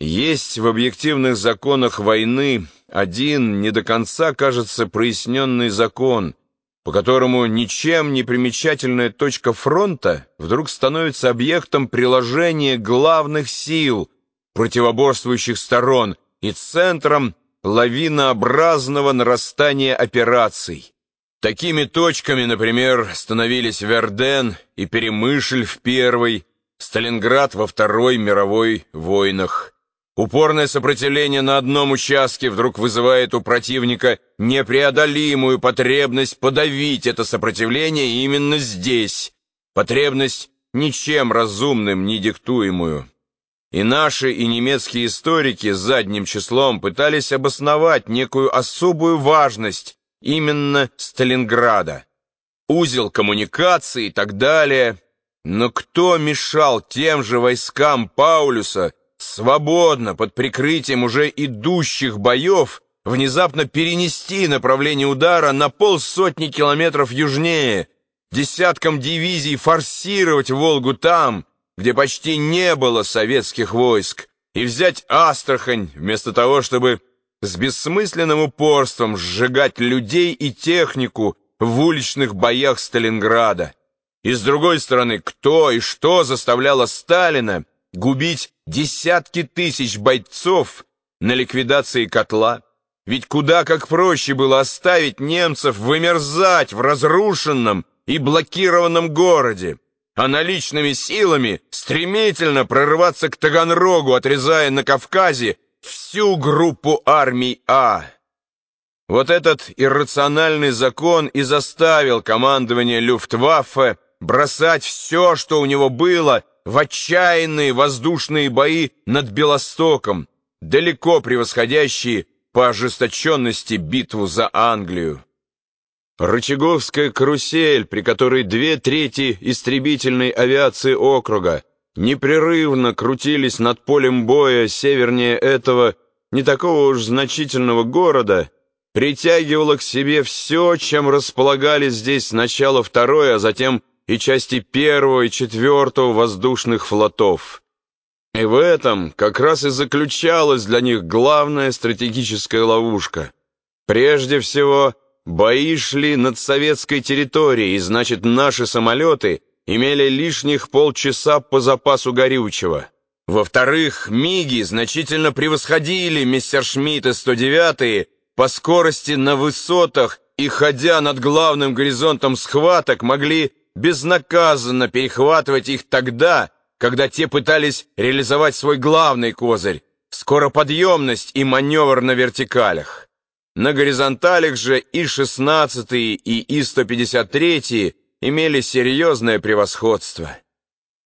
Есть в объективных законах войны один не до конца, кажется, проясненный закон, по которому ничем не примечательная точка фронта вдруг становится объектом приложения главных сил противоборствующих сторон и центром лавинообразного нарастания операций. Такими точками, например, становились Верден и Перемышль в Первой, Сталинград во Второй мировой войнах. Упорное сопротивление на одном участке вдруг вызывает у противника непреодолимую потребность подавить это сопротивление именно здесь, потребность ничем разумным не диктуемую. И наши, и немецкие историки задним числом пытались обосновать некую особую важность именно Сталинграда, узел коммуникации и так далее. Но кто мешал тем же войскам Паулюса свободно, под прикрытием уже идущих боев, внезапно перенести направление удара на полсотни километров южнее, десяткам дивизий форсировать Волгу там, где почти не было советских войск, и взять Астрахань вместо того, чтобы с бессмысленным упорством сжигать людей и технику в уличных боях Сталинграда. И с другой стороны, кто и что заставляло Сталина губить десятки тысяч бойцов на ликвидации котла. Ведь куда как проще было оставить немцев вымерзать в разрушенном и блокированном городе, а наличными силами стремительно прорываться к Таганрогу, отрезая на Кавказе всю группу армий А. Вот этот иррациональный закон и заставил командование Люфтваффе бросать все, что у него было, в отчаянные воздушные бои над Белостоком, далеко превосходящие по ожесточенности битву за Англию. Рычаговская карусель, при которой две трети истребительной авиации округа непрерывно крутились над полем боя севернее этого не такого уж значительного города, притягивала к себе все, чем располагали здесь сначала второй, а затем и части первого и четвертого воздушных флотов. И в этом как раз и заключалась для них главная стратегическая ловушка. Прежде всего, бои шли над советской территорией, и значит, наши самолеты имели лишних полчаса по запасу горючего. Во-вторых, МиГи значительно превосходили мессершмитты 109 по скорости на высотах и, ходя над главным горизонтом схваток, могли безнаказанно перехватывать их тогда, когда те пытались реализовать свой главный козырь — скороподъемность и маневр на вертикалях. На горизонталях же И-16 и И-153 имели серьезное превосходство.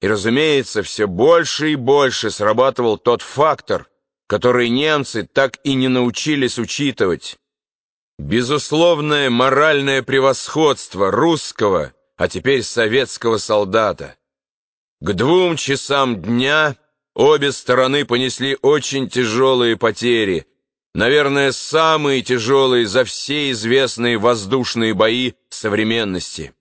И, разумеется, все больше и больше срабатывал тот фактор, который немцы так и не научились учитывать. Безусловное моральное превосходство русского — а теперь советского солдата. К двум часам дня обе стороны понесли очень тяжелые потери, наверное, самые тяжелые за все известные воздушные бои современности.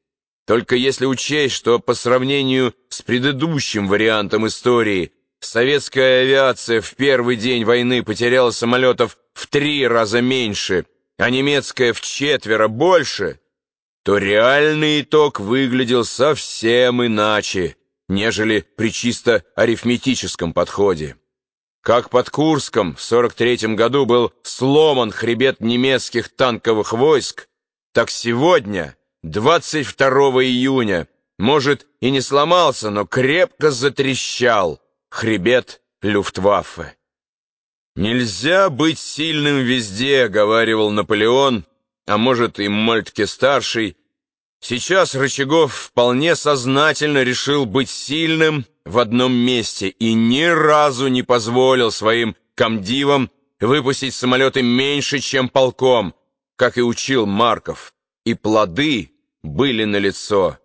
Только если учесть, что по сравнению с предыдущим вариантом истории советская авиация в первый день войны потеряла самолетов в три раза меньше, а немецкая в четверо больше, то реальный итог выглядел совсем иначе, нежели при чисто арифметическом подходе. Как под Курском в 43 году был сломан хребет немецких танковых войск, так сегодня, 22 июня, может и не сломался, но крепко затрещал хребет Люфтваффе. «Нельзя быть сильным везде», — говаривал Наполеон, а может и Мольтке-старший, сейчас Рычагов вполне сознательно решил быть сильным в одном месте и ни разу не позволил своим комдивам выпустить самолеты меньше, чем полком, как и учил Марков, и плоды были налицо.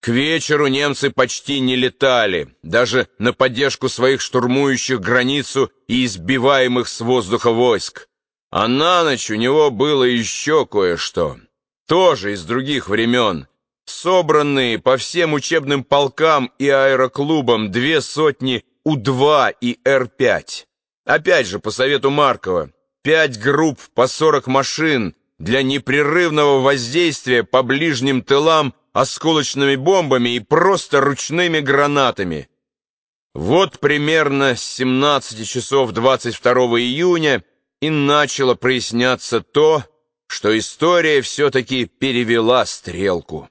К вечеру немцы почти не летали, даже на поддержку своих штурмующих границу и избиваемых с воздуха войск. А на ночь у него было еще кое-что, тоже из других времен, собранные по всем учебным полкам и аэроклубам две сотни У-2 и Р-5. Опять же, по совету Маркова, пять групп по 40 машин для непрерывного воздействия по ближним тылам осколочными бомбами и просто ручными гранатами. Вот примерно с 17 часов 22 июня и начало проясняться то, что история все-таки перевела стрелку.